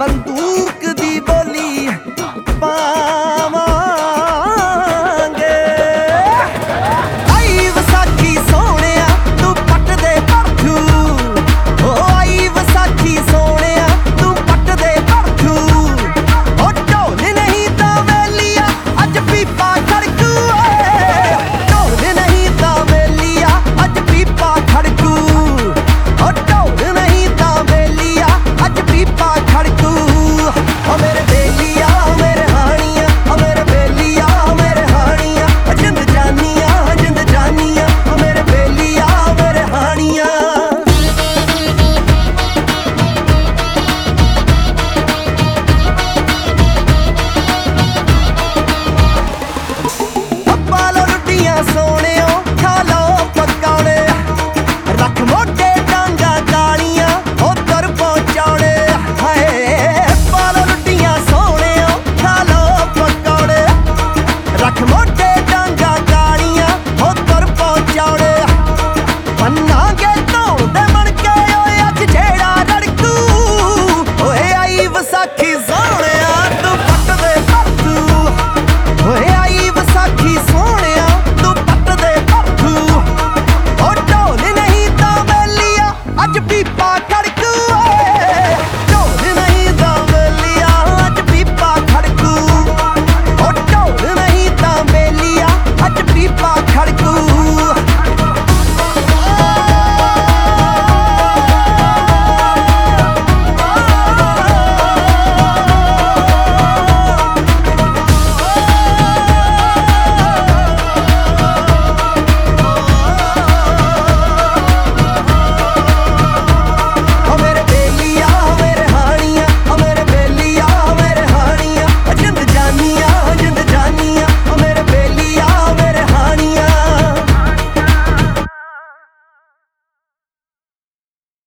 ಬಂತು